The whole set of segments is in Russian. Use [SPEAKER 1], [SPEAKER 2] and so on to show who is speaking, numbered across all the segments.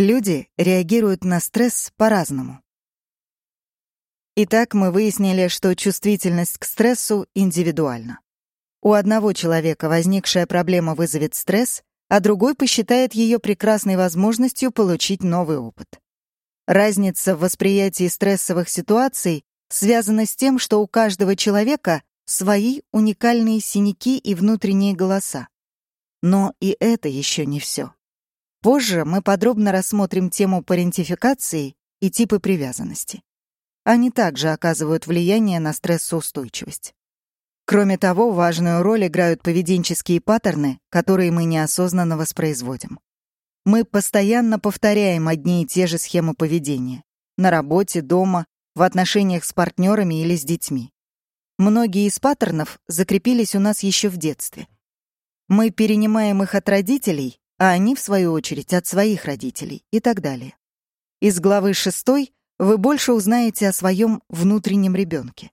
[SPEAKER 1] Люди реагируют на стресс по-разному. Итак, мы выяснили, что чувствительность к стрессу индивидуальна. У одного человека возникшая проблема вызовет стресс, а другой посчитает ее прекрасной возможностью получить новый опыт. Разница в восприятии стрессовых ситуаций связана с тем, что у каждого человека свои уникальные синяки и внутренние голоса. Но и это еще не все. Позже мы подробно рассмотрим тему парентификации и типы привязанности. Они также оказывают влияние на стрессоустойчивость. Кроме того, важную роль играют поведенческие паттерны, которые мы неосознанно воспроизводим. Мы постоянно повторяем одни и те же схемы поведения. На работе, дома, в отношениях с партнерами или с детьми. Многие из паттернов закрепились у нас еще в детстве. Мы перенимаем их от родителей а они, в свою очередь, от своих родителей и так далее. Из главы 6 вы больше узнаете о своем внутреннем ребенке.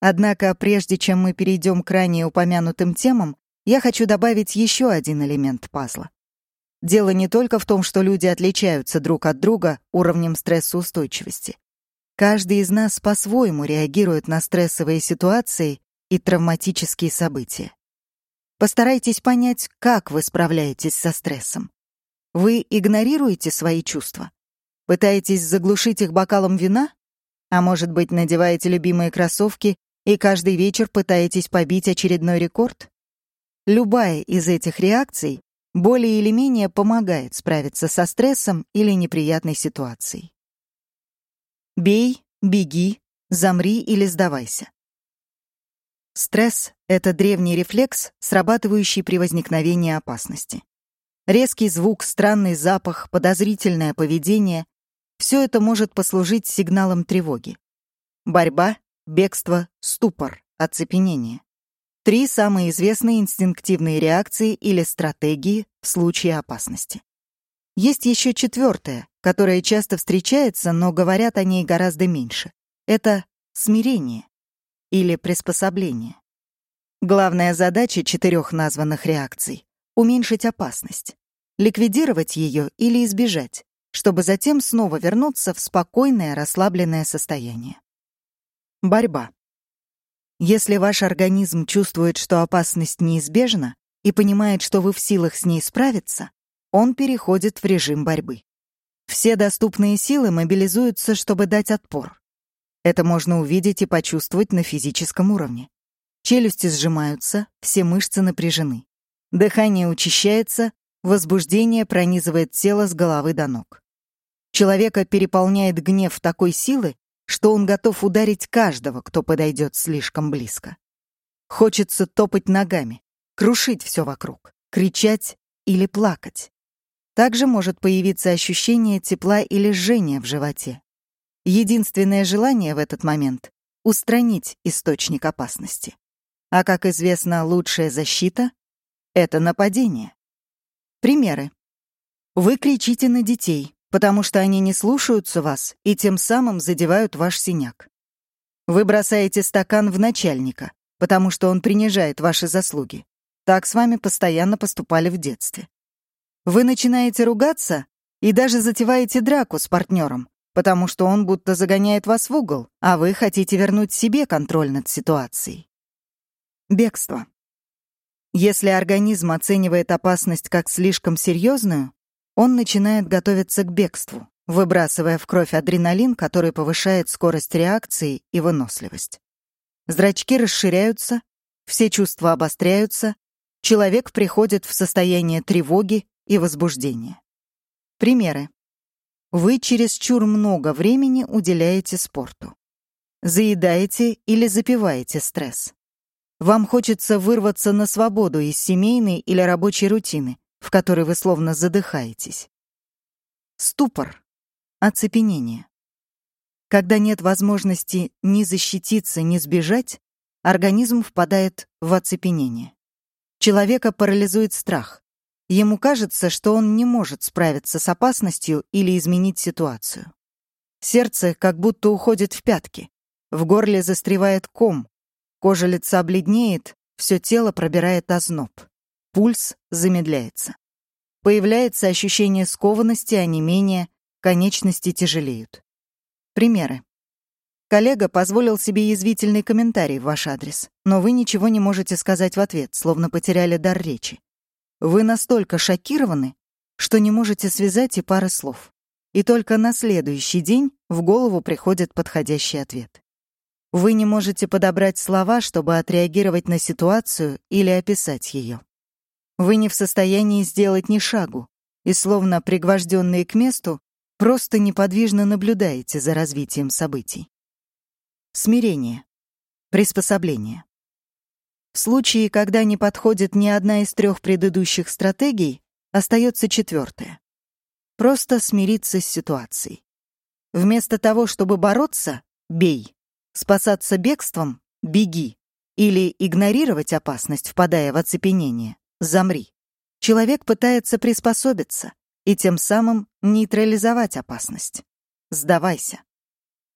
[SPEAKER 1] Однако, прежде чем мы перейдем к ранее упомянутым темам, я хочу добавить еще один элемент пазла. Дело не только в том, что люди отличаются друг от друга уровнем стрессоустойчивости. Каждый из нас по-своему реагирует на стрессовые ситуации и травматические события. Постарайтесь понять, как вы справляетесь со стрессом. Вы игнорируете свои чувства? Пытаетесь заглушить их бокалом вина? А может быть, надеваете любимые кроссовки и каждый вечер пытаетесь побить очередной рекорд? Любая из этих реакций более или менее помогает справиться со стрессом или неприятной ситуацией. Бей, беги, замри или сдавайся. Стресс — это древний рефлекс, срабатывающий при возникновении опасности. Резкий звук, странный запах, подозрительное поведение — все это может послужить сигналом тревоги. Борьба, бегство, ступор, оцепенение. Три самые известные инстинктивные реакции или стратегии в случае опасности. Есть еще четвертая, которая часто встречается, но говорят о ней гораздо меньше. Это смирение или приспособление. Главная задача четырех названных реакций — уменьшить опасность, ликвидировать ее или избежать, чтобы затем снова вернуться в спокойное, расслабленное состояние. Борьба. Если ваш организм чувствует, что опасность неизбежна, и понимает, что вы в силах с ней справиться, он переходит в режим борьбы. Все доступные силы мобилизуются, чтобы дать отпор. Это можно увидеть и почувствовать на физическом уровне. Челюсти сжимаются, все мышцы напряжены. Дыхание учащается, возбуждение пронизывает тело с головы до ног. Человека переполняет гнев такой силы, что он готов ударить каждого, кто подойдет слишком близко. Хочется топать ногами, крушить все вокруг, кричать или плакать. Также может появиться ощущение тепла или жжения в животе. Единственное желание в этот момент — устранить источник опасности. А, как известно, лучшая защита — это нападение. Примеры. Вы кричите на детей, потому что они не слушаются вас и тем самым задевают ваш синяк. Вы бросаете стакан в начальника, потому что он принижает ваши заслуги. Так с вами постоянно поступали в детстве. Вы начинаете ругаться и даже затеваете драку с партнером, потому что он будто загоняет вас в угол, а вы хотите вернуть себе контроль над ситуацией. Бегство. Если организм оценивает опасность как слишком серьезную, он начинает готовиться к бегству, выбрасывая в кровь адреналин, который повышает скорость реакции и выносливость. Зрачки расширяются, все чувства обостряются, человек приходит в состояние тревоги и возбуждения. Примеры. Вы чересчур много времени уделяете спорту. Заедаете или запиваете стресс. Вам хочется вырваться на свободу из семейной или рабочей рутины, в которой вы словно задыхаетесь. Ступор. Оцепенение. Когда нет возможности ни защититься, ни сбежать, организм впадает в оцепенение. Человека парализует страх. Ему кажется, что он не может справиться с опасностью или изменить ситуацию. Сердце как будто уходит в пятки. В горле застревает ком. Кожа лица бледнеет, все тело пробирает озноб. Пульс замедляется. Появляется ощущение скованности, онемения, конечности тяжелеют. Примеры. Коллега позволил себе язвительный комментарий в ваш адрес, но вы ничего не можете сказать в ответ, словно потеряли дар речи. Вы настолько шокированы, что не можете связать и пары слов. И только на следующий день в голову приходит подходящий ответ. Вы не можете подобрать слова, чтобы отреагировать на ситуацию или описать ее. Вы не в состоянии сделать ни шагу, и, словно пригвожденные к месту, просто неподвижно наблюдаете за развитием событий. Смирение. Приспособление. В случае, когда не подходит ни одна из трех предыдущих стратегий, остается четвертая. Просто смириться с ситуацией. Вместо того, чтобы бороться, бей. Спасаться бегством — беги. Или игнорировать опасность, впадая в оцепенение — замри. Человек пытается приспособиться и тем самым нейтрализовать опасность. Сдавайся.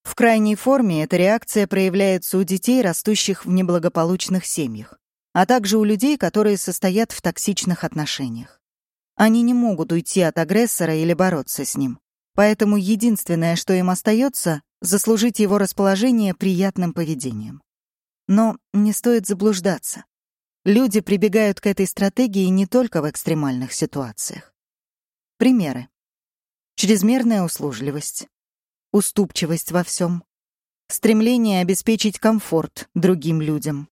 [SPEAKER 1] В крайней форме эта реакция проявляется у детей, растущих в неблагополучных семьях, а также у людей, которые состоят в токсичных отношениях. Они не могут уйти от агрессора или бороться с ним. Поэтому единственное, что им остается, заслужить его расположение приятным поведением. Но не стоит заблуждаться. Люди прибегают к этой стратегии не только в экстремальных ситуациях. Примеры. Чрезмерная услужливость, уступчивость во всем, стремление обеспечить комфорт другим людям,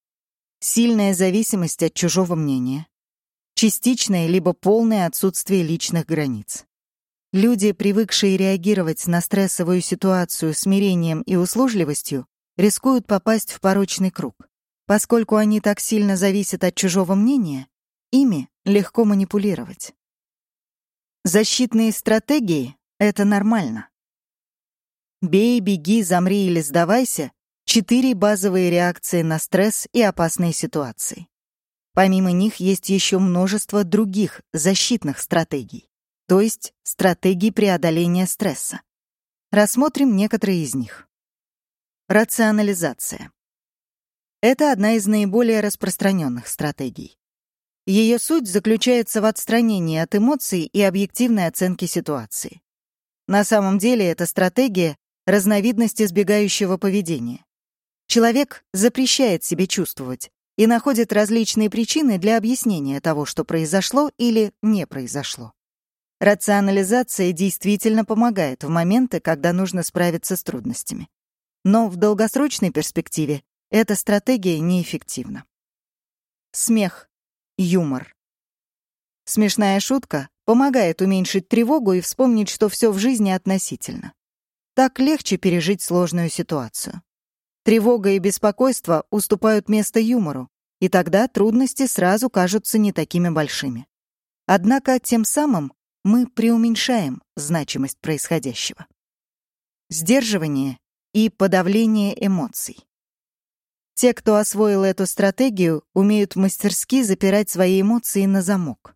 [SPEAKER 1] сильная зависимость от чужого мнения, частичное либо полное отсутствие личных границ. Люди, привыкшие реагировать на стрессовую ситуацию смирением и услужливостью, рискуют попасть в порочный круг. Поскольку они так сильно зависят от чужого мнения, ими легко манипулировать. Защитные стратегии — это нормально. Бей, беги, замри или сдавайся — четыре базовые реакции на стресс и опасные ситуации. Помимо них есть еще множество других защитных стратегий, то есть стратегий преодоления стресса. Рассмотрим некоторые из них. Рационализация. Это одна из наиболее распространенных стратегий. Ее суть заключается в отстранении от эмоций и объективной оценки ситуации. На самом деле эта стратегия разновидность избегающего поведения. Человек запрещает себе чувствовать и находит различные причины для объяснения того, что произошло или не произошло. Рационализация действительно помогает в моменты, когда нужно справиться с трудностями. Но в долгосрочной перспективе эта стратегия неэффективна. Смех, юмор. Смешная шутка помогает уменьшить тревогу и вспомнить, что все в жизни относительно. Так легче пережить сложную ситуацию. Тревога и беспокойство уступают место юмору, и тогда трудности сразу кажутся не такими большими. Однако тем самым мы преуменьшаем значимость происходящего. Сдерживание и подавление эмоций. Те, кто освоил эту стратегию, умеют мастерски запирать свои эмоции на замок.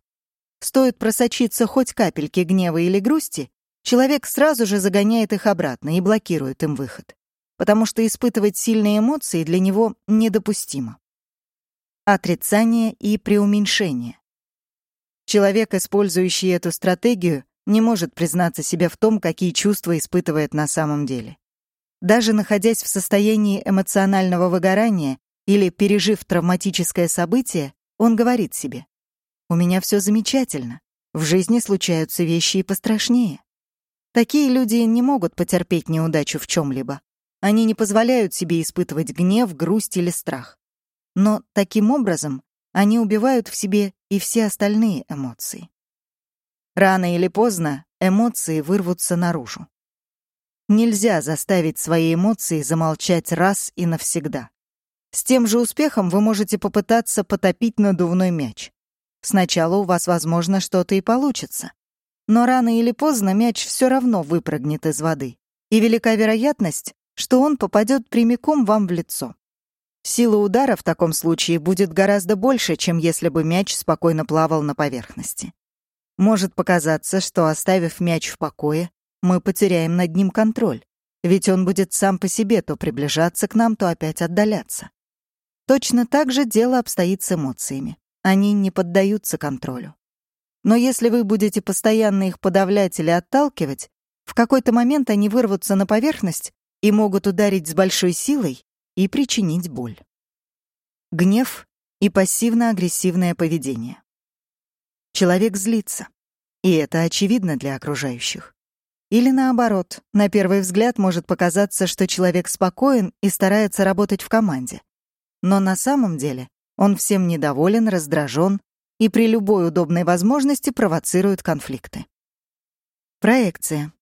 [SPEAKER 1] Стоит просочиться хоть капельки гнева или грусти, человек сразу же загоняет их обратно и блокирует им выход, потому что испытывать сильные эмоции для него недопустимо. Отрицание и преуменьшение. Человек, использующий эту стратегию, не может признаться себе в том, какие чувства испытывает на самом деле. Даже находясь в состоянии эмоционального выгорания или пережив травматическое событие, он говорит себе, «У меня все замечательно, в жизни случаются вещи и пострашнее». Такие люди не могут потерпеть неудачу в чем-либо. Они не позволяют себе испытывать гнев, грусть или страх. Но таким образом они убивают в себе и все остальные эмоции. Рано или поздно эмоции вырвутся наружу. Нельзя заставить свои эмоции замолчать раз и навсегда. С тем же успехом вы можете попытаться потопить надувной мяч. Сначала у вас, возможно, что-то и получится. Но рано или поздно мяч все равно выпрыгнет из воды, и велика вероятность, что он попадет прямиком вам в лицо. Сила удара в таком случае будет гораздо больше, чем если бы мяч спокойно плавал на поверхности. Может показаться, что, оставив мяч в покое, мы потеряем над ним контроль, ведь он будет сам по себе то приближаться к нам, то опять отдаляться. Точно так же дело обстоит с эмоциями. Они не поддаются контролю. Но если вы будете постоянно их подавлять или отталкивать, в какой-то момент они вырвутся на поверхность и могут ударить с большой силой и причинить боль. Гнев и пассивно-агрессивное поведение. Человек злится, и это очевидно для окружающих. Или наоборот, на первый взгляд может показаться, что человек спокоен и старается работать в команде. Но на самом деле он всем недоволен, раздражен и при любой удобной возможности провоцирует конфликты. Проекция.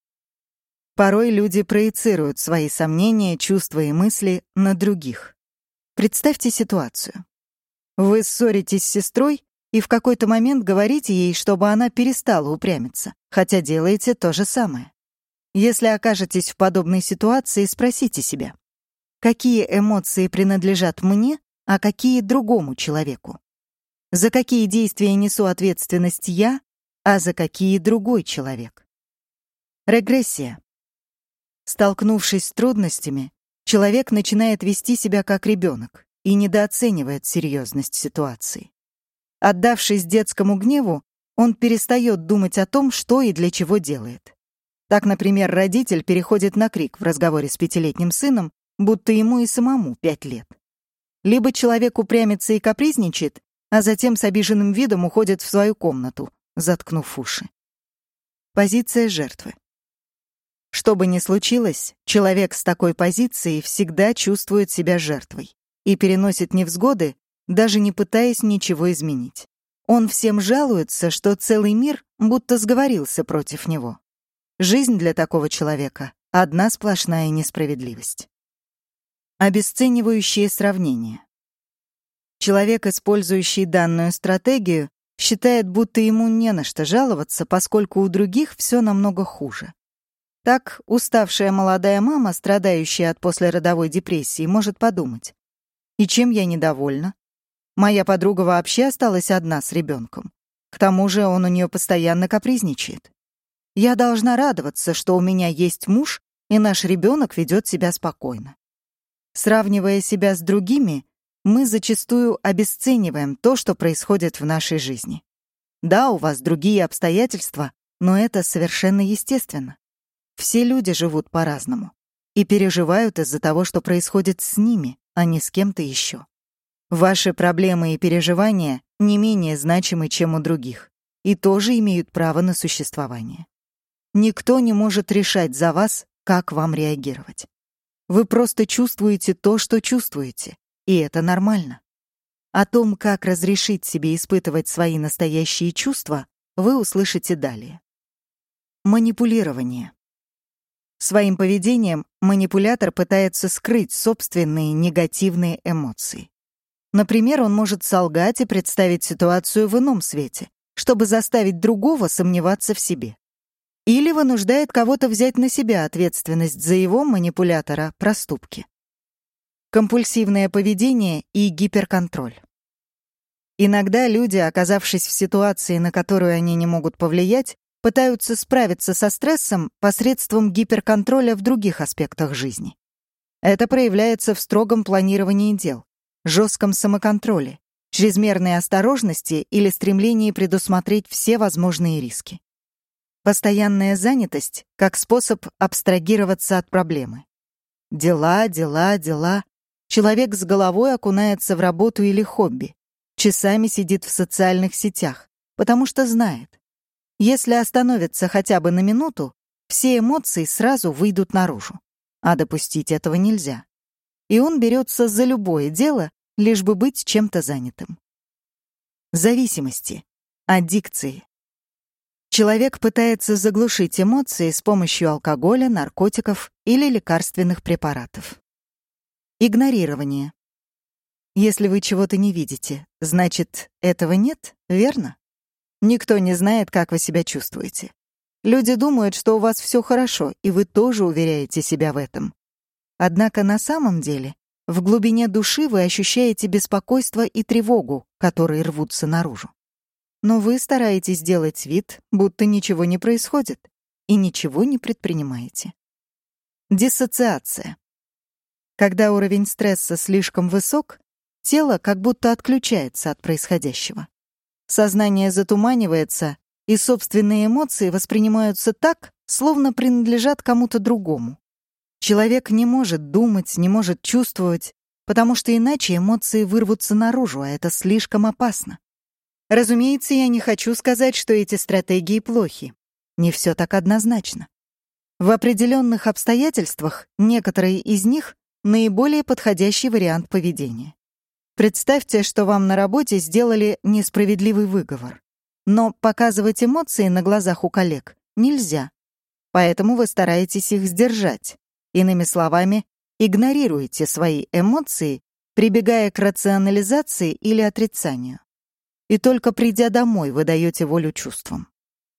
[SPEAKER 1] Порой люди проецируют свои сомнения, чувства и мысли на других. Представьте ситуацию. Вы ссоритесь с сестрой и в какой-то момент говорите ей, чтобы она перестала упрямиться, хотя делаете то же самое. Если окажетесь в подобной ситуации, спросите себя, какие эмоции принадлежат мне, а какие другому человеку? За какие действия несу ответственность я, а за какие другой человек? Регрессия. Столкнувшись с трудностями, человек начинает вести себя как ребенок и недооценивает серьезность ситуации. Отдавшись детскому гневу, он перестает думать о том, что и для чего делает. Так, например, родитель переходит на крик в разговоре с пятилетним сыном, будто ему и самому пять лет. Либо человек упрямится и капризничает, а затем с обиженным видом уходит в свою комнату, заткнув уши. Позиция жертвы. Что бы ни случилось, человек с такой позицией всегда чувствует себя жертвой и переносит невзгоды, даже не пытаясь ничего изменить. Он всем жалуется, что целый мир будто сговорился против него. Жизнь для такого человека — одна сплошная несправедливость. Обесценивающие сравнения. Человек, использующий данную стратегию, считает, будто ему не на что жаловаться, поскольку у других все намного хуже. Так, уставшая молодая мама, страдающая от послеродовой депрессии, может подумать. И чем я недовольна? Моя подруга вообще осталась одна с ребенком. К тому же он у нее постоянно капризничает. Я должна радоваться, что у меня есть муж, и наш ребенок ведет себя спокойно. Сравнивая себя с другими, мы зачастую обесцениваем то, что происходит в нашей жизни. Да, у вас другие обстоятельства, но это совершенно естественно. Все люди живут по-разному и переживают из-за того, что происходит с ними, а не с кем-то еще. Ваши проблемы и переживания не менее значимы, чем у других, и тоже имеют право на существование. Никто не может решать за вас, как вам реагировать. Вы просто чувствуете то, что чувствуете, и это нормально. О том, как разрешить себе испытывать свои настоящие чувства, вы услышите далее. Манипулирование. Своим поведением манипулятор пытается скрыть собственные негативные эмоции. Например, он может солгать и представить ситуацию в ином свете, чтобы заставить другого сомневаться в себе или вынуждает кого-то взять на себя ответственность за его манипулятора проступки. Компульсивное поведение и гиперконтроль. Иногда люди, оказавшись в ситуации, на которую они не могут повлиять, пытаются справиться со стрессом посредством гиперконтроля в других аспектах жизни. Это проявляется в строгом планировании дел, жестком самоконтроле, чрезмерной осторожности или стремлении предусмотреть все возможные риски. Постоянная занятость как способ абстрагироваться от проблемы. Дела, дела, дела. Человек с головой окунается в работу или хобби. Часами сидит в социальных сетях, потому что знает. Если остановится хотя бы на минуту, все эмоции сразу выйдут наружу. А допустить этого нельзя. И он берется за любое дело, лишь бы быть чем-то занятым. Зависимости, аддикции, Человек пытается заглушить эмоции с помощью алкоголя, наркотиков или лекарственных препаратов. Игнорирование. Если вы чего-то не видите, значит, этого нет, верно? Никто не знает, как вы себя чувствуете. Люди думают, что у вас все хорошо, и вы тоже уверяете себя в этом. Однако на самом деле в глубине души вы ощущаете беспокойство и тревогу, которые рвутся наружу но вы стараетесь сделать вид, будто ничего не происходит, и ничего не предпринимаете. Диссоциация. Когда уровень стресса слишком высок, тело как будто отключается от происходящего. Сознание затуманивается, и собственные эмоции воспринимаются так, словно принадлежат кому-то другому. Человек не может думать, не может чувствовать, потому что иначе эмоции вырвутся наружу, а это слишком опасно. Разумеется, я не хочу сказать, что эти стратегии плохи. Не все так однозначно. В определенных обстоятельствах некоторые из них — наиболее подходящий вариант поведения. Представьте, что вам на работе сделали несправедливый выговор. Но показывать эмоции на глазах у коллег нельзя. Поэтому вы стараетесь их сдержать. Иными словами, игнорируете свои эмоции, прибегая к рационализации или отрицанию. И только придя домой, вы даете волю чувствам.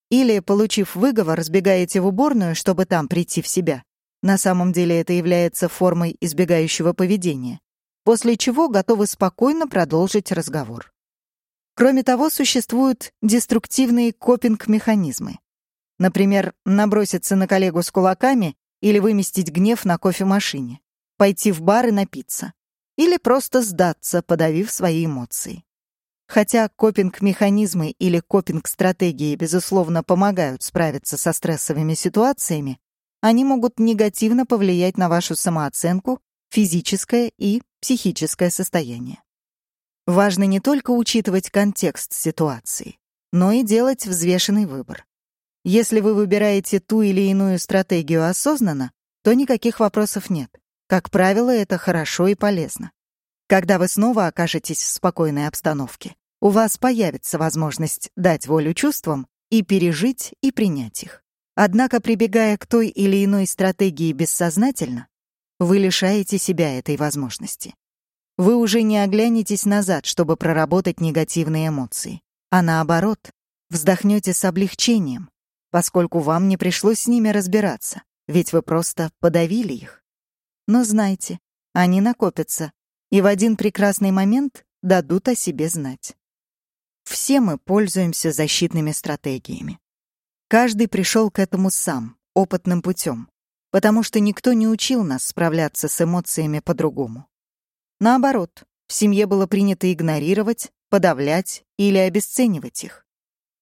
[SPEAKER 1] Или, получив выговор, сбегаете в уборную, чтобы там прийти в себя. На самом деле это является формой избегающего поведения, после чего готовы спокойно продолжить разговор. Кроме того, существуют деструктивные копинг-механизмы. Например, наброситься на коллегу с кулаками или выместить гнев на кофемашине, пойти в бар и напиться. Или просто сдаться, подавив свои эмоции. Хотя копинг-механизмы или копинг-стратегии, безусловно, помогают справиться со стрессовыми ситуациями, они могут негативно повлиять на вашу самооценку, физическое и психическое состояние. Важно не только учитывать контекст ситуации, но и делать взвешенный выбор. Если вы выбираете ту или иную стратегию осознанно, то никаких вопросов нет. Как правило, это хорошо и полезно. Когда вы снова окажетесь в спокойной обстановке, у вас появится возможность дать волю чувствам и пережить и принять их. Однако, прибегая к той или иной стратегии бессознательно, вы лишаете себя этой возможности. Вы уже не оглянетесь назад, чтобы проработать негативные эмоции, а наоборот, вздохнете с облегчением, поскольку вам не пришлось с ними разбираться, ведь вы просто подавили их. Но знайте, они накопятся и в один прекрасный момент дадут о себе знать. Все мы пользуемся защитными стратегиями. Каждый пришел к этому сам, опытным путем, потому что никто не учил нас справляться с эмоциями по-другому. Наоборот, в семье было принято игнорировать, подавлять или обесценивать их.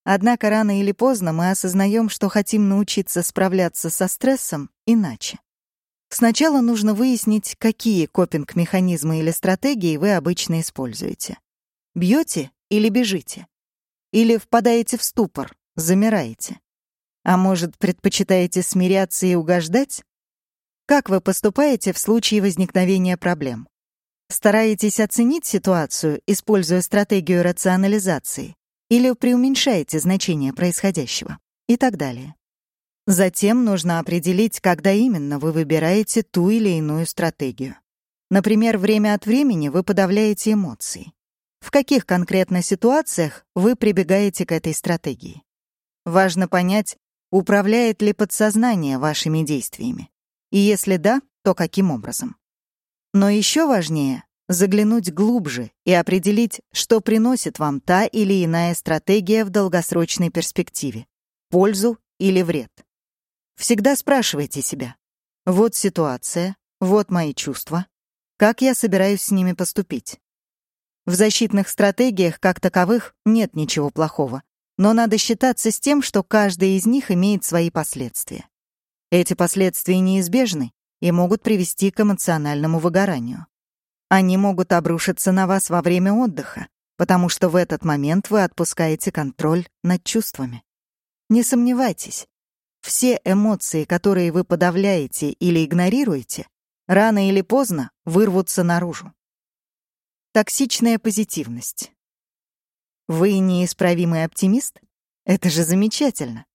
[SPEAKER 1] Однако рано или поздно мы осознаем, что хотим научиться справляться со стрессом иначе. Сначала нужно выяснить, какие копинг-механизмы или стратегии вы обычно используете. Бьете или бежите? Или впадаете в ступор, замираете? А может, предпочитаете смиряться и угождать? Как вы поступаете в случае возникновения проблем? Стараетесь оценить ситуацию, используя стратегию рационализации, или преуменьшаете значение происходящего и так далее. Затем нужно определить, когда именно вы выбираете ту или иную стратегию. Например, время от времени вы подавляете эмоции. В каких конкретно ситуациях вы прибегаете к этой стратегии? Важно понять, управляет ли подсознание вашими действиями. И если да, то каким образом. Но еще важнее заглянуть глубже и определить, что приносит вам та или иная стратегия в долгосрочной перспективе — пользу или вред. Всегда спрашивайте себя. Вот ситуация, вот мои чувства. Как я собираюсь с ними поступить? В защитных стратегиях как таковых нет ничего плохого, но надо считаться с тем, что каждая из них имеет свои последствия. Эти последствия неизбежны и могут привести к эмоциональному выгоранию. Они могут обрушиться на вас во время отдыха, потому что в этот момент вы отпускаете контроль над чувствами. Не сомневайтесь, все эмоции, которые вы подавляете или игнорируете, рано или поздно вырвутся наружу. Токсичная позитивность. Вы неисправимый оптимист? Это же замечательно.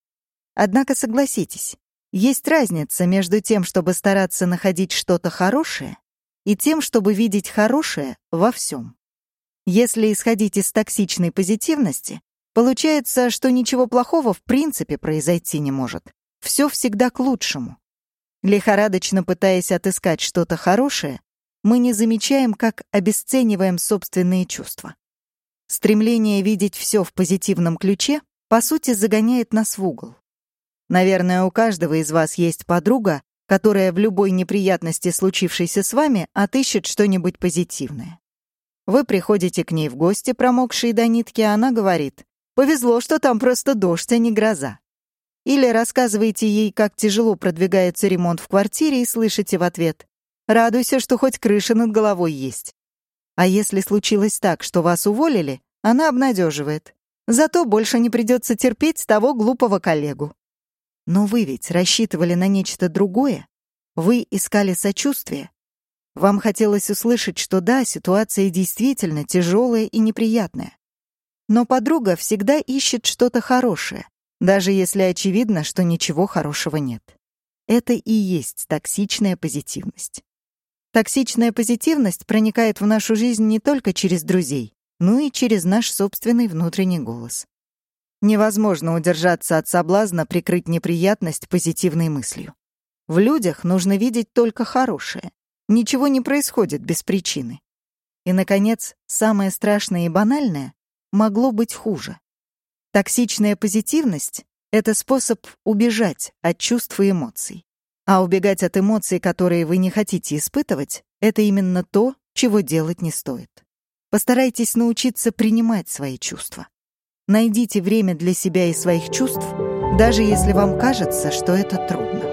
[SPEAKER 1] Однако согласитесь, есть разница между тем, чтобы стараться находить что-то хорошее, и тем, чтобы видеть хорошее во всем. Если исходить из токсичной позитивности, получается, что ничего плохого в принципе произойти не может. Все всегда к лучшему. Лихорадочно пытаясь отыскать что-то хорошее, мы не замечаем, как обесцениваем собственные чувства. Стремление видеть все в позитивном ключе, по сути, загоняет нас в угол. Наверное, у каждого из вас есть подруга, которая в любой неприятности, случившейся с вами, отыщет что-нибудь позитивное. Вы приходите к ней в гости, промокшие до нитки, а она говорит, Повезло, что там просто дождь, а не гроза. Или рассказываете ей, как тяжело продвигается ремонт в квартире, и слышите в ответ «Радуйся, что хоть крыша над головой есть». А если случилось так, что вас уволили, она обнадеживает. Зато больше не придется терпеть того глупого коллегу. Но вы ведь рассчитывали на нечто другое. Вы искали сочувствие. Вам хотелось услышать, что да, ситуация действительно тяжелая и неприятная. Но подруга всегда ищет что-то хорошее, даже если очевидно, что ничего хорошего нет. Это и есть токсичная позитивность. Токсичная позитивность проникает в нашу жизнь не только через друзей, но и через наш собственный внутренний голос. Невозможно удержаться от соблазна прикрыть неприятность позитивной мыслью. В людях нужно видеть только хорошее. Ничего не происходит без причины. И, наконец, самое страшное и банальное могло быть хуже. Токсичная позитивность — это способ убежать от чувств и эмоций. А убегать от эмоций, которые вы не хотите испытывать, это именно то, чего делать не стоит. Постарайтесь научиться принимать свои чувства. Найдите время для себя и своих чувств, даже если вам кажется, что это трудно.